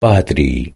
Padre